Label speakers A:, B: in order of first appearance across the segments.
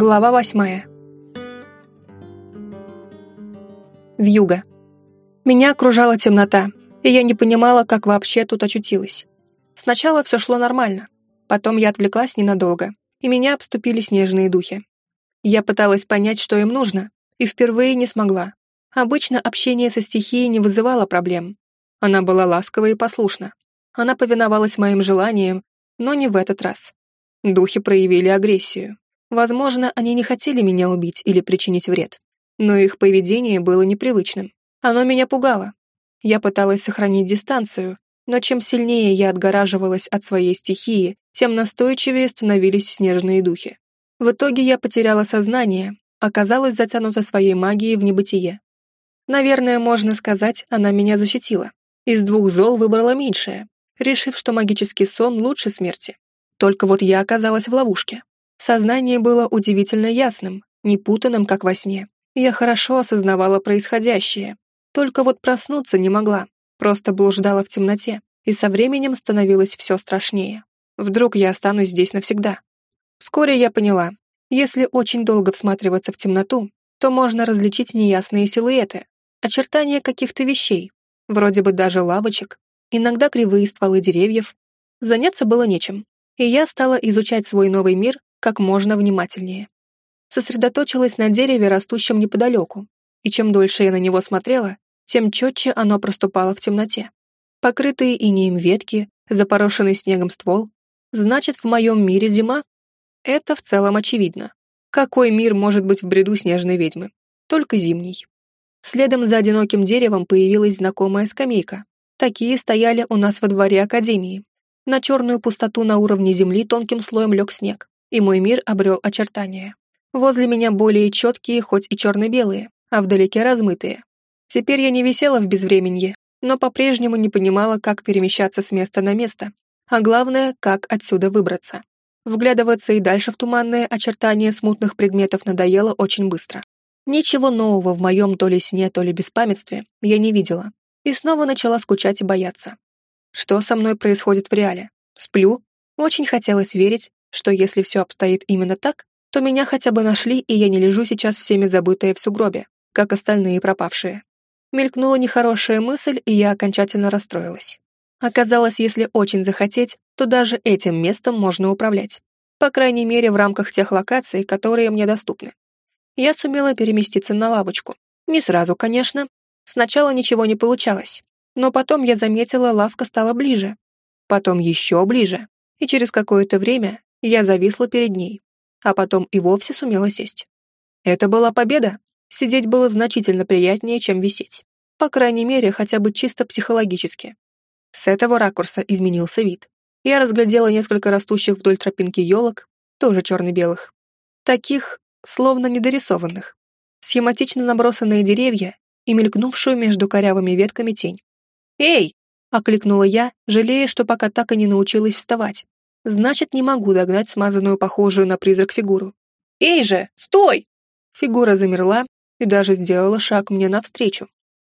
A: Глава восьмая. Вьюга. Меня окружала темнота, и я не понимала, как вообще тут очутилась. Сначала все шло нормально, потом я отвлеклась ненадолго, и меня обступили снежные духи. Я пыталась понять, что им нужно, и впервые не смогла. Обычно общение со стихией не вызывало проблем. Она была ласкова и послушна. Она повиновалась моим желаниям, но не в этот раз. Духи проявили агрессию. Возможно, они не хотели меня убить или причинить вред, но их поведение было непривычным. Оно меня пугало. Я пыталась сохранить дистанцию, но чем сильнее я отгораживалась от своей стихии, тем настойчивее становились снежные духи. В итоге я потеряла сознание, оказалась затянута своей магией в небытие. Наверное, можно сказать, она меня защитила. Из двух зол выбрала меньшее, решив, что магический сон лучше смерти. Только вот я оказалась в ловушке. Сознание было удивительно ясным, не путанным, как во сне. Я хорошо осознавала происходящее. Только вот проснуться не могла, просто блуждала в темноте, и со временем становилось все страшнее. Вдруг я останусь здесь навсегда. Вскоре я поняла, если очень долго всматриваться в темноту, то можно различить неясные силуэты, очертания каких-то вещей, вроде бы даже лавочек, иногда кривые стволы деревьев. Заняться было нечем, и я стала изучать свой новый мир как можно внимательнее. Сосредоточилась на дереве, растущем неподалеку, и чем дольше я на него смотрела, тем четче оно проступало в темноте. Покрытые инеем ветки, запорошенный снегом ствол. Значит, в моем мире зима? Это в целом очевидно. Какой мир может быть в бреду снежной ведьмы? Только зимний. Следом за одиноким деревом появилась знакомая скамейка. Такие стояли у нас во дворе Академии. На черную пустоту на уровне земли тонким слоем лег снег и мой мир обрел очертания. Возле меня более четкие, хоть и черно-белые, а вдалеке размытые. Теперь я не висела в безвременье, но по-прежнему не понимала, как перемещаться с места на место, а главное, как отсюда выбраться. Вглядываться и дальше в туманные очертания смутных предметов надоело очень быстро. Ничего нового в моем то ли сне, то ли беспамятстве я не видела, и снова начала скучать и бояться. Что со мной происходит в реале? Сплю? Очень хотелось верить, что если все обстоит именно так, то меня хотя бы нашли, и я не лежу сейчас всеми забытая в сугробе, как остальные пропавшие. Мелькнула нехорошая мысль, и я окончательно расстроилась. Оказалось, если очень захотеть, то даже этим местом можно управлять. По крайней мере, в рамках тех локаций, которые мне доступны. Я сумела переместиться на лавочку. Не сразу, конечно. Сначала ничего не получалось. Но потом я заметила, лавка стала ближе. Потом еще ближе. И через какое-то время я зависла перед ней, а потом и вовсе сумела сесть. Это была победа. Сидеть было значительно приятнее, чем висеть. По крайней мере, хотя бы чисто психологически. С этого ракурса изменился вид. Я разглядела несколько растущих вдоль тропинки елок, тоже черно-белых. Таких, словно недорисованных. Схематично набросанные деревья и мелькнувшую между корявыми ветками тень. «Эй!» — окликнула я, жалея, что пока так и не научилась вставать. Значит, не могу догнать смазанную, похожую на призрак фигуру. «Эй же, стой!» Фигура замерла и даже сделала шаг мне навстречу.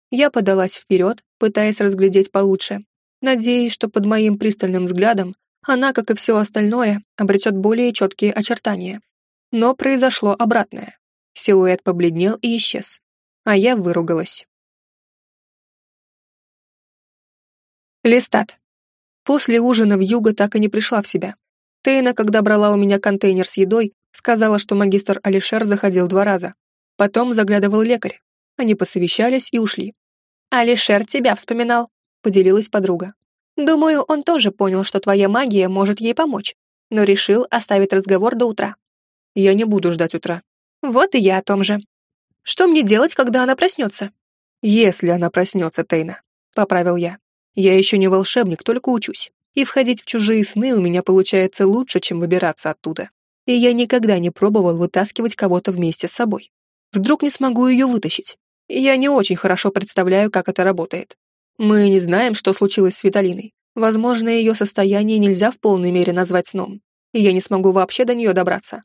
A: Я подалась вперед, пытаясь разглядеть получше, надеясь, что под моим пристальным взглядом она, как и все остальное, обретет более четкие очертания. Но произошло обратное. Силуэт побледнел и исчез. А я выругалась. Листат. После ужина в Юго так и не пришла в себя. Тейна, когда брала у меня контейнер с едой, сказала, что магистр Алишер заходил два раза. Потом заглядывал лекарь. Они посовещались и ушли. «Алишер тебя вспоминал», — поделилась подруга. «Думаю, он тоже понял, что твоя магия может ей помочь, но решил оставить разговор до утра». «Я не буду ждать утра». «Вот и я о том же. Что мне делать, когда она проснется?»
B: «Если она проснется, Тейна», — поправил я. Я еще не волшебник, только учусь. И входить в чужие сны у меня получается лучше, чем выбираться оттуда. И я никогда не пробовал вытаскивать кого-то вместе с собой. Вдруг не смогу ее вытащить. Я не очень хорошо представляю, как это работает. Мы не знаем, что случилось с Виталиной. Возможно, ее состояние нельзя в полной мере назвать сном. И я не смогу вообще до нее добраться.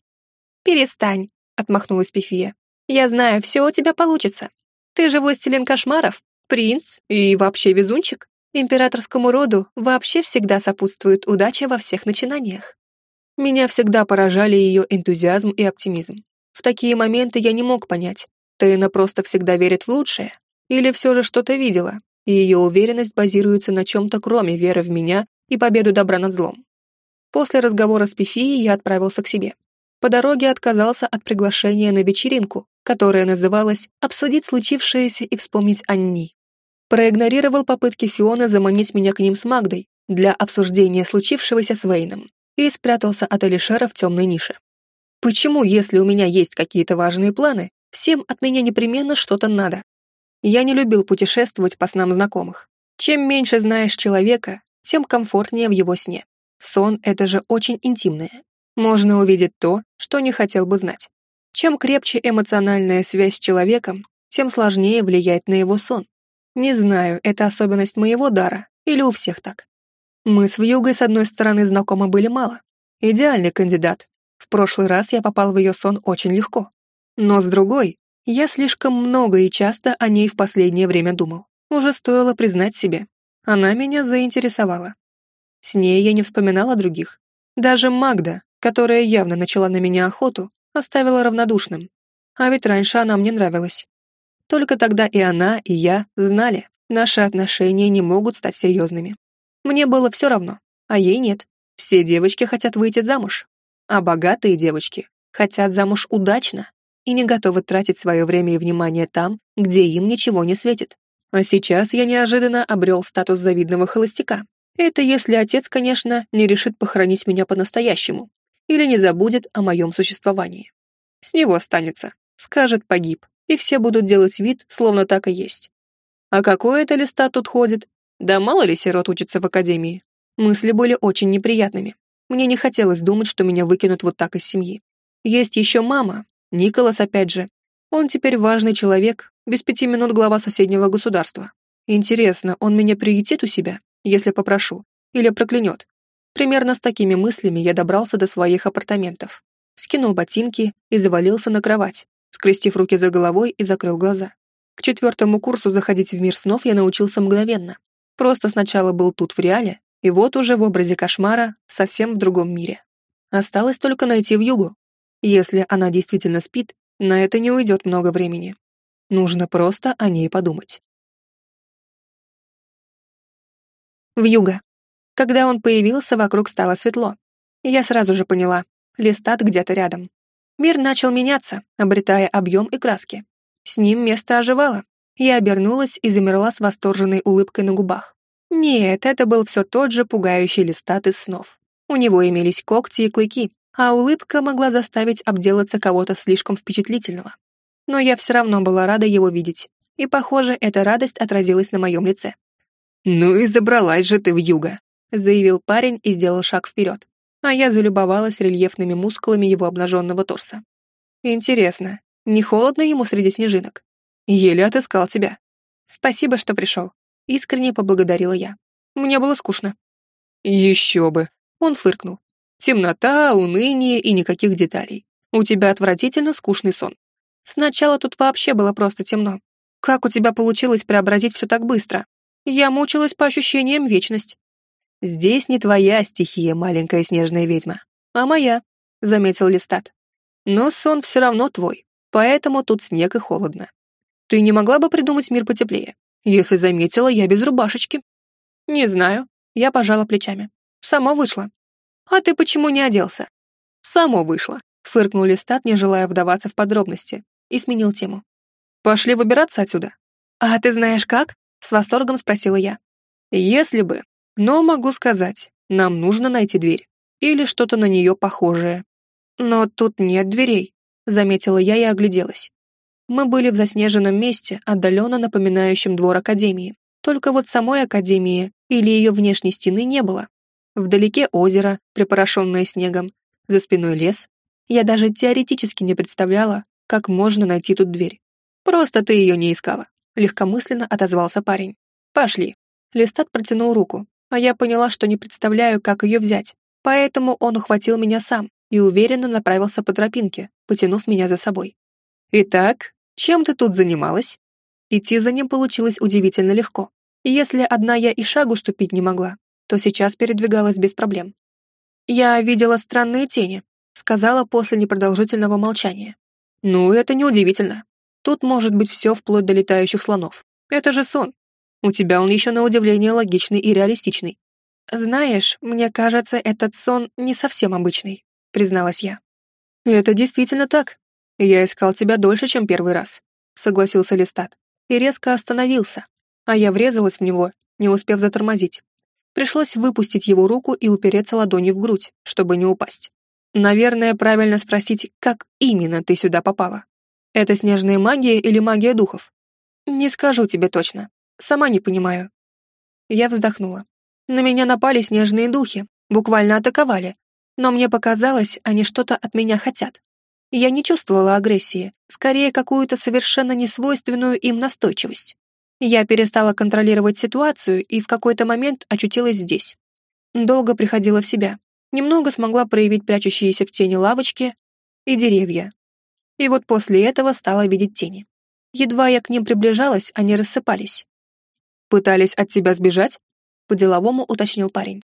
A: «Перестань», — отмахнулась Пифия. «Я знаю, все у тебя получится. Ты же властелин кошмаров, принц и вообще везунчик. Императорскому роду вообще всегда сопутствует удача во всех начинаниях. Меня всегда поражали ее энтузиазм и оптимизм. В такие моменты я не мог понять, Тейна просто всегда верит в лучшее, или все же что-то видела, и ее уверенность базируется на чем-то кроме веры в меня и победу добра над злом. После разговора с Пифией я отправился к себе. По дороге отказался от приглашения на вечеринку, которая называлась «Обсудить случившееся и вспомнить Анни». Проигнорировал попытки Фиона заманить меня к ним с Магдой для обсуждения случившегося с Вейном и спрятался от Алишера в темной нише. Почему, если у меня есть какие-то важные планы, всем от меня непременно что-то надо? Я не любил путешествовать по снам знакомых. Чем меньше знаешь человека, тем комфортнее в его сне. Сон — это же очень интимное. Можно увидеть то, что не хотел бы знать. Чем крепче эмоциональная связь с человеком, тем сложнее влиять на его сон. Не знаю, это особенность моего дара или у всех так. Мы с Вьюгой с одной стороны знакомы были мало. Идеальный кандидат. В прошлый раз я попал в ее сон очень легко. Но с другой, я слишком много и часто о ней в последнее время думал. Уже стоило признать себе. Она меня заинтересовала. С ней я не вспоминала других. Даже Магда, которая явно начала на меня охоту, оставила равнодушным. А ведь раньше она мне нравилась. Только тогда и она, и я знали, наши отношения не могут стать серьезными. Мне было все равно, а ей нет. Все девочки хотят выйти замуж. А богатые девочки хотят замуж удачно и не готовы тратить свое время и внимание там, где им ничего не светит. А сейчас я неожиданно обрел статус завидного холостяка. Это если отец, конечно, не решит похоронить меня по-настоящему или не забудет о моем существовании. С него останется, скажет погиб, и все будут делать вид, словно так и есть. А какой это листа тут ходит? Да мало ли сирот учится в академии. Мысли были очень неприятными. Мне не хотелось думать, что меня выкинут вот так из семьи. Есть еще мама, Николас опять же. Он теперь важный человек, без пяти минут глава соседнего государства. Интересно, он меня приютит у себя, если попрошу, или проклянет? Примерно с такими мыслями я добрался до своих апартаментов. Скинул ботинки и завалился на кровать, скрестив руки за головой и закрыл глаза. К четвертому курсу заходить в мир снов я научился мгновенно. Просто сначала был тут в реале, и вот уже в образе кошмара совсем в другом мире. Осталось только найти в югу. Если она действительно спит, на это не уйдет много времени. Нужно просто о ней подумать. В юго. Когда он появился, вокруг стало светло. Я сразу же поняла, Листат где-то рядом. Мир начал меняться, обретая объем и краски. С ним место оживало. Я обернулась и замерла с восторженной улыбкой на губах. Нет, это был все тот же пугающий листат из снов. У него имелись когти и клыки, а улыбка могла заставить обделаться кого-то слишком впечатлительного. Но я все равно была рада его видеть, и, похоже, эта радость отразилась на моем лице.
B: «Ну и забралась же ты в юго», — заявил парень и сделал шаг вперед а я залюбовалась рельефными мускулами его обнаженного торса. Интересно, не холодно ему среди снежинок? Еле отыскал тебя. Спасибо, что пришел. Искренне поблагодарила я. Мне было скучно. Еще бы. Он фыркнул. Темнота, уныние и никаких деталей. У тебя отвратительно скучный сон. Сначала тут вообще было просто темно. Как у тебя получилось преобразить все так быстро? Я мучилась по ощущениям вечность. «Здесь не твоя стихия, маленькая снежная ведьма, а моя», — заметил Листат. «Но сон все равно твой, поэтому тут снег и холодно. Ты не могла бы придумать мир потеплее? Если заметила, я без рубашечки». «Не знаю», — я пожала плечами. «Само вышло». «А ты почему не оделся?» «Само вышло», — фыркнул Листат, не желая вдаваться в подробности, и сменил тему. «Пошли выбираться отсюда». «А ты знаешь как?» — с восторгом спросила я. «Если бы», но могу сказать, нам нужно найти дверь. Или что-то на нее похожее. Но тут нет дверей, заметила я и огляделась. Мы были в заснеженном месте, отдаленно напоминающем двор Академии. Только вот самой Академии или ее внешней стены не было. Вдалеке озеро, припорошенное снегом, за спиной лес. Я даже теоретически не представляла, как можно найти тут дверь. Просто ты ее не искала. Легкомысленно отозвался парень. Пошли. Листат протянул руку, а я поняла, что не представляю, как ее взять. Поэтому он ухватил меня сам и уверенно направился по тропинке, потянув меня за собой. «Итак, чем ты тут занималась?» Идти за ним получилось удивительно легко. И если одна я и шагу ступить не могла, то сейчас передвигалась без проблем.
A: «Я видела странные тени», — сказала после непродолжительного молчания.
B: «Ну, это неудивительно. Тут может быть все вплоть до летающих слонов. Это же сон. У тебя он еще на удивление логичный и реалистичный».
A: «Знаешь, мне кажется, этот сон не совсем обычный», — призналась я.
B: «Это действительно так. Я искал тебя дольше, чем первый раз», — согласился Листат. И резко остановился, а я врезалась в него, не успев затормозить. Пришлось выпустить его руку и упереться ладонью в грудь, чтобы не упасть. Наверное, правильно спросить, как именно ты сюда попала. Это снежная магия или магия духов?
A: Не скажу тебе точно. Сама не понимаю. Я вздохнула. На меня напали снежные духи, буквально атаковали. Но мне показалось, они что-то от меня хотят. Я не чувствовала агрессии, скорее какую-то совершенно несвойственную им настойчивость. Я перестала контролировать ситуацию и в какой-то момент очутилась здесь. Долго приходила в себя. Немного смогла проявить прячущиеся в тени лавочки и деревья. И вот после этого стала видеть тени. Едва я к ним приближалась, они рассыпались.
B: «Пытались от тебя сбежать?» — по-деловому уточнил парень.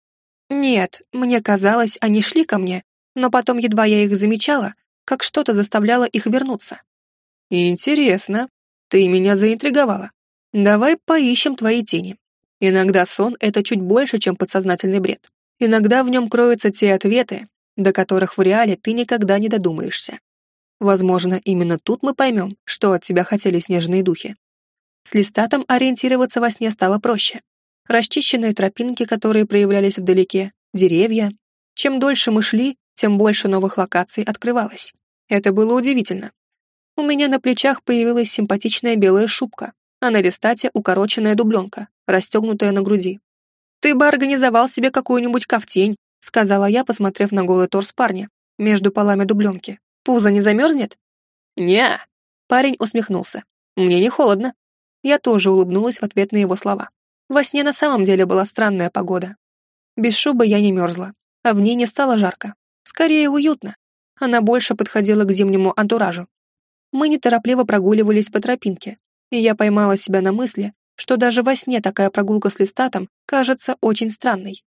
A: «Нет, мне казалось, они шли ко мне, но потом едва я их замечала, как что-то заставляло их вернуться».
B: «Интересно. Ты меня заинтриговала. Давай поищем твои тени. Иногда сон — это чуть больше, чем подсознательный бред. Иногда в нем кроются те ответы, до которых в реале ты никогда не додумаешься. Возможно, именно тут мы поймем, что от тебя хотели снежные духи. С листатом ориентироваться во сне стало проще. Расчищенные тропинки, которые проявлялись вдалеке, деревья. Чем дольше мы шли, тем больше новых локаций открывалось. Это было удивительно. У меня на плечах появилась симпатичная белая шубка, а на листате укороченная дубленка, расстегнутая на груди. «Ты бы организовал себе какую-нибудь ковтень», сказала я, посмотрев на голый торс парня, между полами дубленки. «Пузо не замерзнет?» не
A: Парень усмехнулся. «Мне не холодно». Я тоже улыбнулась в ответ на его слова. Во сне на самом деле была странная погода. Без шубы я не мерзла, а в ней не стало жарко. Скорее, уютно. Она больше подходила к зимнему антуражу. Мы неторопливо прогуливались по тропинке, и я поймала себя на мысли, что даже во сне такая прогулка с листатом кажется очень странной.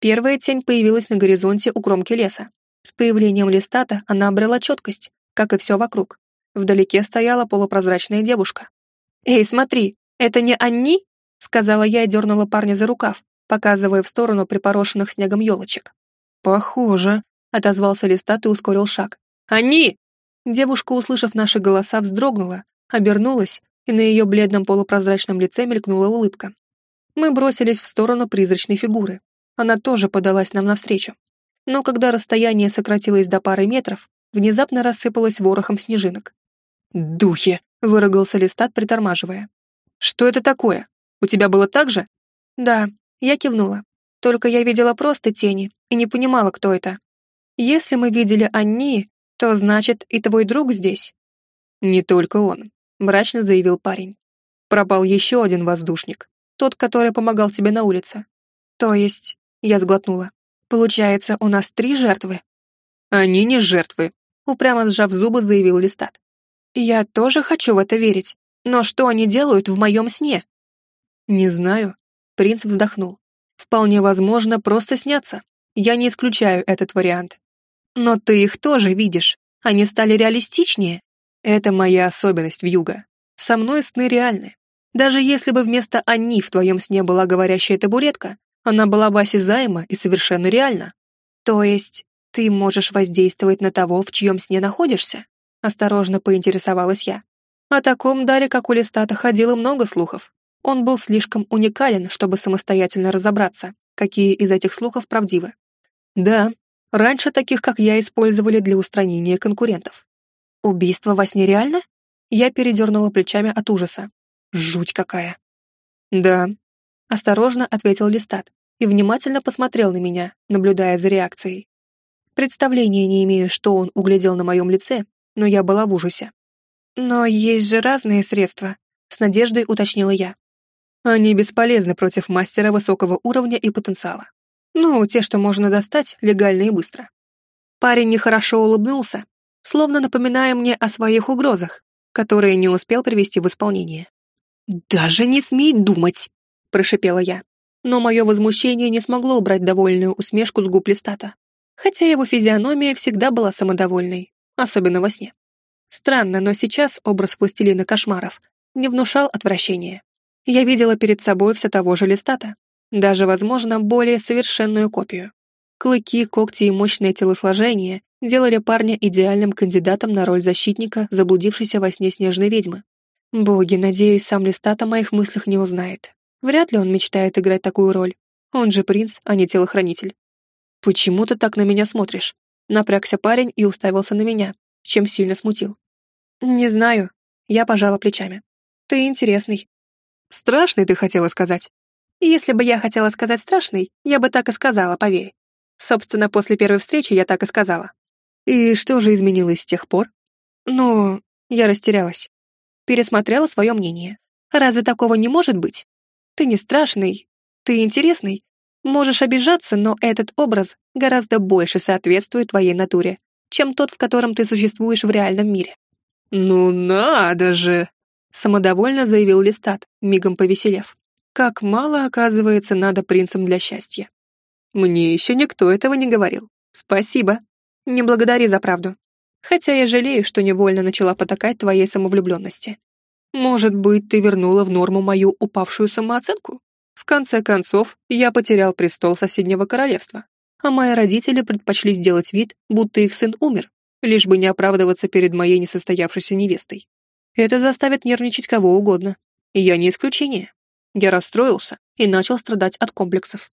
A: Первая тень появилась на горизонте у кромки леса. С появлением листата она обрела четкость, как и все вокруг. Вдалеке стояла полупрозрачная девушка. «Эй, смотри, это не они?» — сказала я и дернула парня за рукав, показывая в сторону припорошенных снегом елочек.
B: «Похоже», — отозвался листат и ускорил шаг.
A: «Они!»
B: Девушка, услышав наши голоса, вздрогнула, обернулась и на ее бледном полупрозрачном лице мелькнула улыбка. Мы бросились в сторону призрачной фигуры. Она тоже подалась нам навстречу. Но когда расстояние сократилось до пары метров, внезапно рассыпалось ворохом снежинок.
A: «Духи!»
B: — выругался Листат, притормаживая.
A: «Что это такое? У тебя было так же?»
B: «Да», — я кивнула. «Только я видела просто тени и не понимала, кто это. Если мы видели Анни, то значит и твой друг здесь».
A: «Не только он», мрачно заявил парень. Пропал еще один воздушник, тот, который помогал тебе на улице.
B: То есть, я сглотнула. Получается, у нас три жертвы?
A: Они не жертвы, упрямо сжав зубы, заявил Листат.
B: Я тоже хочу в это верить, но что они делают в моем сне?
A: Не знаю. Принц вздохнул. Вполне возможно, просто снятся. Я не исключаю этот вариант.
B: Но ты их тоже видишь. Они стали реалистичнее.
A: Это моя особенность в юга. Со мной сны реальны. Даже если бы вместо «они» в твоем сне была говорящая табуретка, она была бы осязаема и совершенно реальна.
B: То есть ты можешь воздействовать на того, в чьем сне находишься? Осторожно поинтересовалась я.
A: О таком даре, как у Листата, ходило много слухов. Он был слишком уникален, чтобы самостоятельно разобраться, какие из этих слухов правдивы. Да, раньше таких, как я, использовали для устранения конкурентов.
B: Убийство во сне реально?
A: Я передернула плечами от ужаса.
B: Жуть какая.
A: Да. Осторожно ответил Листат и внимательно посмотрел на меня, наблюдая за реакцией. Представления не имею, что он углядел на моем лице, но я была в ужасе.
B: «Но есть же разные средства», — с надеждой уточнила я.
A: «Они бесполезны против мастера высокого уровня и потенциала. Ну, те, что можно достать легально и быстро». Парень нехорошо улыбнулся, словно напоминая мне о своих угрозах, которые не успел привести в исполнение.
B: «Даже не смей думать!» – прошипела я.
A: Но мое возмущение не смогло убрать довольную усмешку с губ листата. Хотя его физиономия всегда была самодовольной, особенно во сне. Странно, но сейчас образ властелина кошмаров не внушал отвращения. Я видела перед собой все того же листата, даже, возможно, более совершенную копию. Клыки, когти и мощное телосложение делали парня идеальным кандидатом на роль защитника, заблудившейся во сне снежной ведьмы. Боги, надеюсь, сам Листат о моих мыслях не узнает. Вряд ли он мечтает играть такую роль. Он же принц, а не телохранитель. «Почему ты так на меня смотришь?» Напрягся парень и уставился на меня, чем сильно смутил. «Не знаю». Я пожала плечами. «Ты интересный». «Страшный, ты хотела сказать?» «Если бы я хотела сказать страшный, я бы так и сказала, поверь. Собственно, после первой встречи я так и сказала. И что же изменилось с тех пор? Ну, я растерялась. Пересмотрела свое мнение. Разве такого не может быть? Ты не страшный, ты интересный. Можешь обижаться, но этот образ гораздо больше соответствует твоей натуре, чем тот, в котором ты существуешь в реальном мире. «Ну надо же!» — самодовольно заявил Листат, мигом повеселев. «Как мало, оказывается, надо принцам для счастья. Мне еще никто этого не говорил. Спасибо. Не благодари за правду. Хотя я жалею, что невольно начала потакать твоей самовлюбленности. Может быть, ты вернула в норму мою упавшую самооценку? В конце концов, я потерял престол соседнего королевства, а мои родители предпочли сделать вид, будто их сын умер, лишь бы не оправдываться перед моей несостоявшейся невестой. Это заставит нервничать кого угодно. И я не исключение. Я расстроился и начал страдать от комплексов.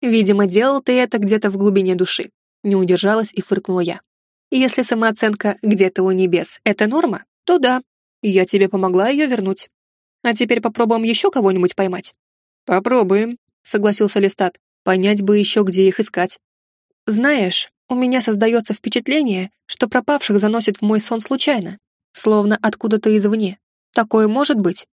A: Видимо, делал ты это где-то в глубине души. Не удержалась и фыркнула я. Если самооценка где-то у небес — это норма, то да, я тебе помогла ее вернуть. А теперь попробуем еще кого-нибудь поймать. Попробуем, согласился Листат. Понять бы еще, где их искать. Знаешь, у меня создается впечатление, что пропавших заносит в мой сон случайно, словно откуда-то извне. Такое может быть?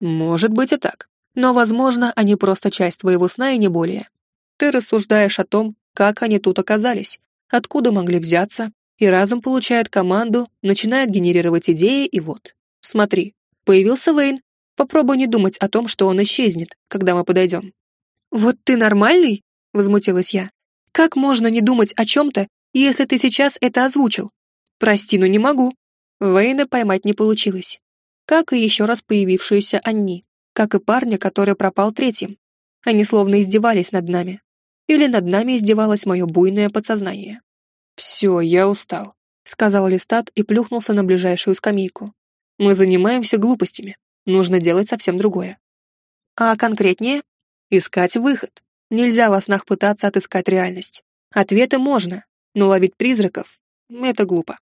A: Может быть и так. Но, возможно, они просто часть твоего сна и не более. Ты рассуждаешь о том, как они тут оказались, откуда могли взяться, и разум получает команду, начинает генерировать идеи, и вот. Смотри, появился Вейн. Попробуй не думать о том, что он исчезнет, когда мы подойдем. «Вот ты нормальный?» — возмутилась я. «Как можно не думать о чем-то, если ты сейчас это озвучил? Прости, но не могу». Вейна поймать не получилось. Как и еще раз появившуюся Анни, как и парня, который пропал третьим. Они словно издевались над нами или над нами издевалось мое буйное подсознание. «Все, я устал», — сказал Листат и плюхнулся на ближайшую скамейку. «Мы занимаемся глупостями. Нужно делать совсем другое». «А конкретнее?» «Искать выход. Нельзя во снах пытаться отыскать реальность. Ответы можно, но ловить призраков — это глупо.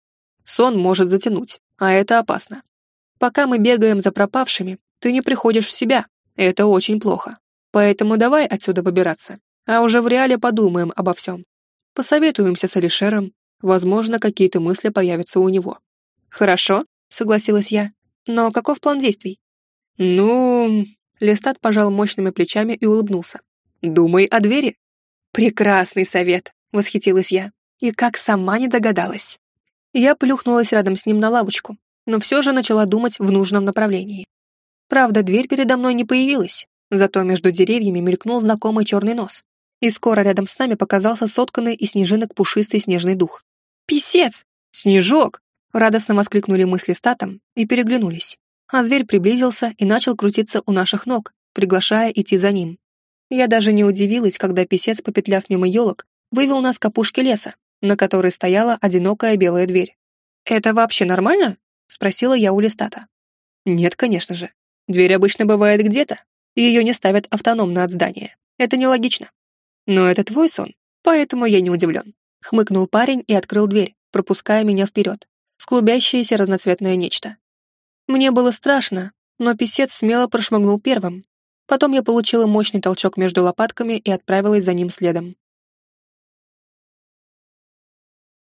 A: Сон может затянуть, а это опасно. Пока мы бегаем за пропавшими, ты не приходишь в себя, это очень плохо. Поэтому давай отсюда выбираться а уже в реале подумаем обо всем. Посоветуемся с Алишером, возможно, какие-то мысли появятся у него. Хорошо, согласилась я. Но каков план действий? Ну, Листат пожал мощными плечами и улыбнулся. Думай о двери. Прекрасный совет, восхитилась я. И как сама не догадалась. Я плюхнулась рядом с ним на лавочку, но все же начала думать в нужном направлении. Правда, дверь передо мной не появилась, зато между деревьями мелькнул знакомый черный нос и скоро рядом с нами показался сотканный из снежинок пушистый снежный дух. «Писец! Снежок!» — радостно воскликнули мы с листатом и переглянулись. А зверь приблизился и начал крутиться у наших ног, приглашая идти за ним. Я даже не удивилась, когда писец, попетляв мимо елок, вывел нас к опушке леса, на которой стояла одинокая белая дверь. «Это вообще нормально?» — спросила я у листата. «Нет, конечно же. Дверь обычно бывает где-то, и ее не ставят автономно от здания. Это нелогично. Но это твой сон, поэтому я не удивлен. Хмыкнул парень и открыл дверь, пропуская меня вперед, в клубящееся разноцветное нечто. Мне было страшно, но писец смело прошмыгнул первым. Потом я получила мощный толчок между лопатками и отправилась за ним следом.